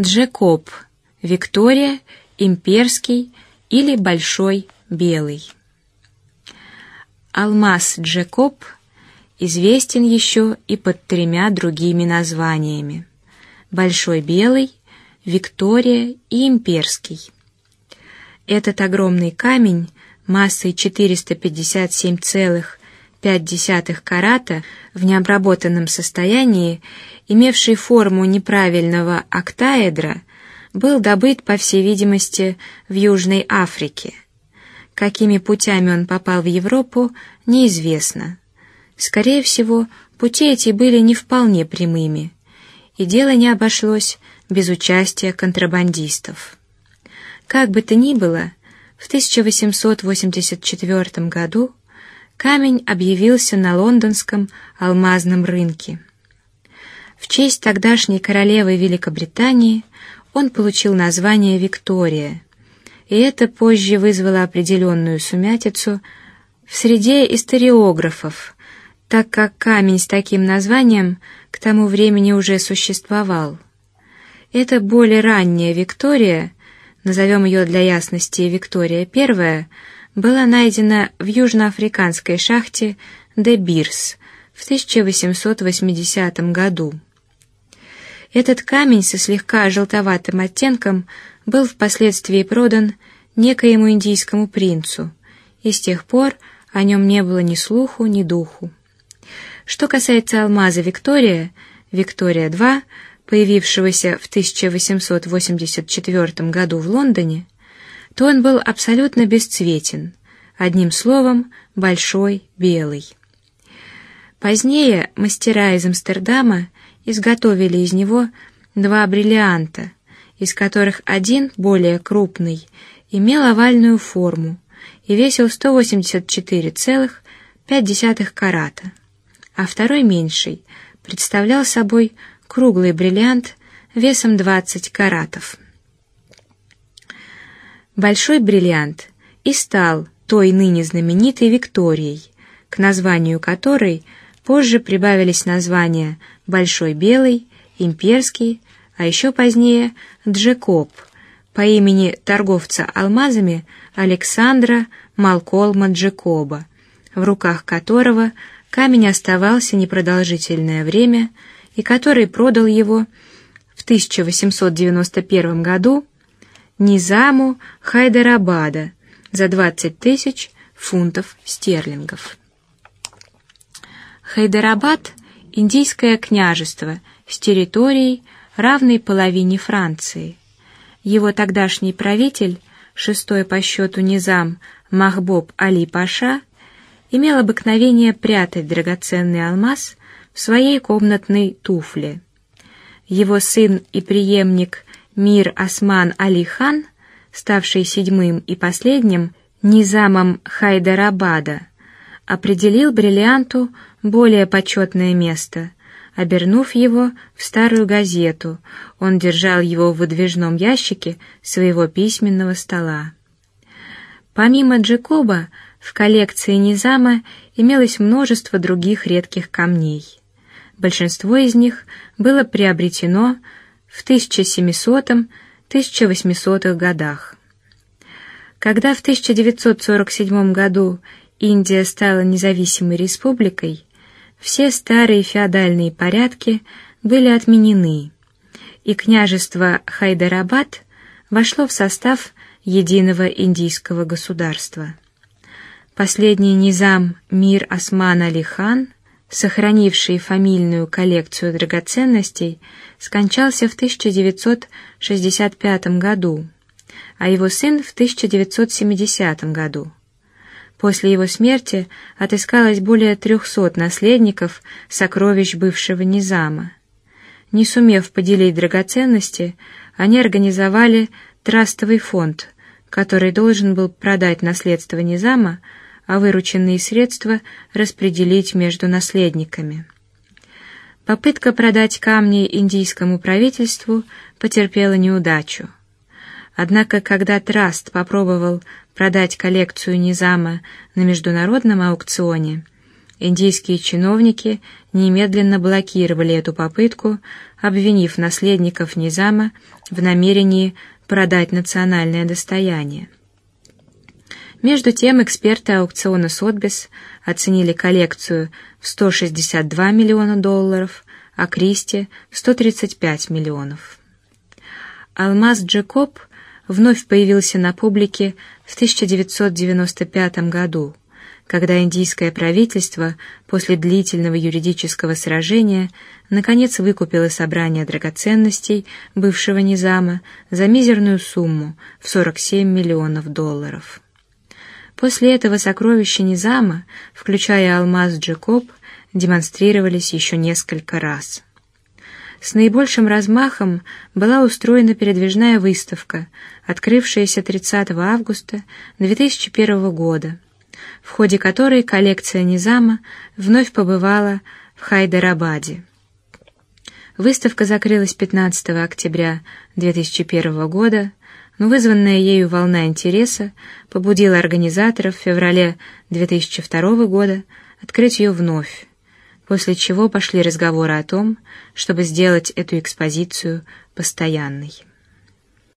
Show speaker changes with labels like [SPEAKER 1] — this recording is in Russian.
[SPEAKER 1] Джекоб, Виктория, Имперский или Большой Белый. Алмаз Джекоб известен еще и под тремя другими названиями: Большой Белый, Виктория и Имперский. Этот огромный камень массой 457,5 карата в необработанном состоянии имевший форму неправильного октаэдра, был добыт, по всей видимости, в Южной Африке. Какими путями он попал в Европу, неизвестно. Скорее всего, пути эти были не вполне прямыми, и дело не обошлось без участия контрабандистов. Как бы то ни было, в 1884 году камень объявился на лондонском алмазном рынке. В честь тогдашней королевы Великобритании он получил название Виктория, и это позже вызвало определенную сумятицу в среде историографов, так как камень с таким названием к тому времени уже существовал. Это более ранняя Виктория, назовем ее для ясности Виктория первая, была найдена в южноафриканской шахте Де Бирс в 1880 году. Этот камень со слегка желтоватым оттенком был впоследствии продан некоему индийскому принцу, и с тех пор о нем не было ни слуху, ни духу. Что касается алмаза Виктория, Виктория II, появившегося в 1884 году в Лондоне, то он был абсолютно бесцветен, одним словом, большой белый. Позднее мастера из Амстердама изготовили из него два бриллианта, из которых один более крупный имел овальную форму и весил 184,5 карата, а второй меньший представлял собой круглый бриллиант весом 20 каратов. Большой бриллиант. И стал той ныне знаменитой Викторией, к названию которой позже прибавились названия Большой Белый, Имперский, а еще позднее Джекоб по имени торговца алмазами Александра Малколма Джекоба, в руках которого камень оставался непродолжительное время и который продал его в 1891 году Низаму Хайдарабада за 20 тысяч фунтов стерлингов. Хайдарабад индийское княжество с территорией равной половине Франции. Его тогдашний правитель, шестой по счету низам Махбоб Али Паша, имел обыкновение прятать драгоценный алмаз в своей комнатной туфле. Его сын и преемник Мир Осман Али хан, ставший седьмым и последним низамом Хайдарабада, определил бриллианту более почетное место. Обернув его в старую газету, он держал его в выдвижном ящике своего письменного стола. Помимо Джекоба в коллекции Низама имелось множество других редких камней. Большинство из них было приобретено в 1700-1800 годах. Когда в 1947 году Индия стала независимой республикой, все старые феодальные порядки были отменены, и княжество Хайдарабад вошло в состав единого индийского государства. Последний низам Мир Осман Али хан, сохранивший фамильную коллекцию драгоценностей, скончался в 1965 году, а его сын в 1970 году. После его смерти отыскалось более трехсот наследников сокровищ бывшего Низама. Не сумев поделить драгоценности, они организовали трастовый фонд, который должен был продать наследство Низама, а вырученные средства распределить между наследниками. Попытка продать камни индийскому правительству потерпела неудачу. Однако, когда траст попробовал продать коллекцию Низама на международном аукционе, индийские чиновники немедленно блокировали эту попытку, обвинив наследников Низама в намерении продать национальное достояние. Между тем эксперты аукциона Сотбис оценили коллекцию в 162 миллиона долларов, а Кристи в 135 миллионов. Алмаз Джекоб вновь появился на публике в 1995 году, когда индийское правительство после длительного юридического сражения наконец выкупило собрание драгоценностей бывшего Низама за мизерную сумму в 47 миллионов долларов. После этого сокровища Низама, включая алмаз Джекоб, демонстрировались еще несколько раз. С наибольшим размахом была устроена передвижная выставка, открывшаяся 30 августа 2001 года, в ходе которой коллекция Низама вновь побывала в Хайдарабаде. Выставка закрылась 15 октября 2001 года но вызванная ею волна интереса побудила организаторов в феврале 2002 года открыть ее вновь, после чего пошли разговоры о том, чтобы сделать эту экспозицию постоянной.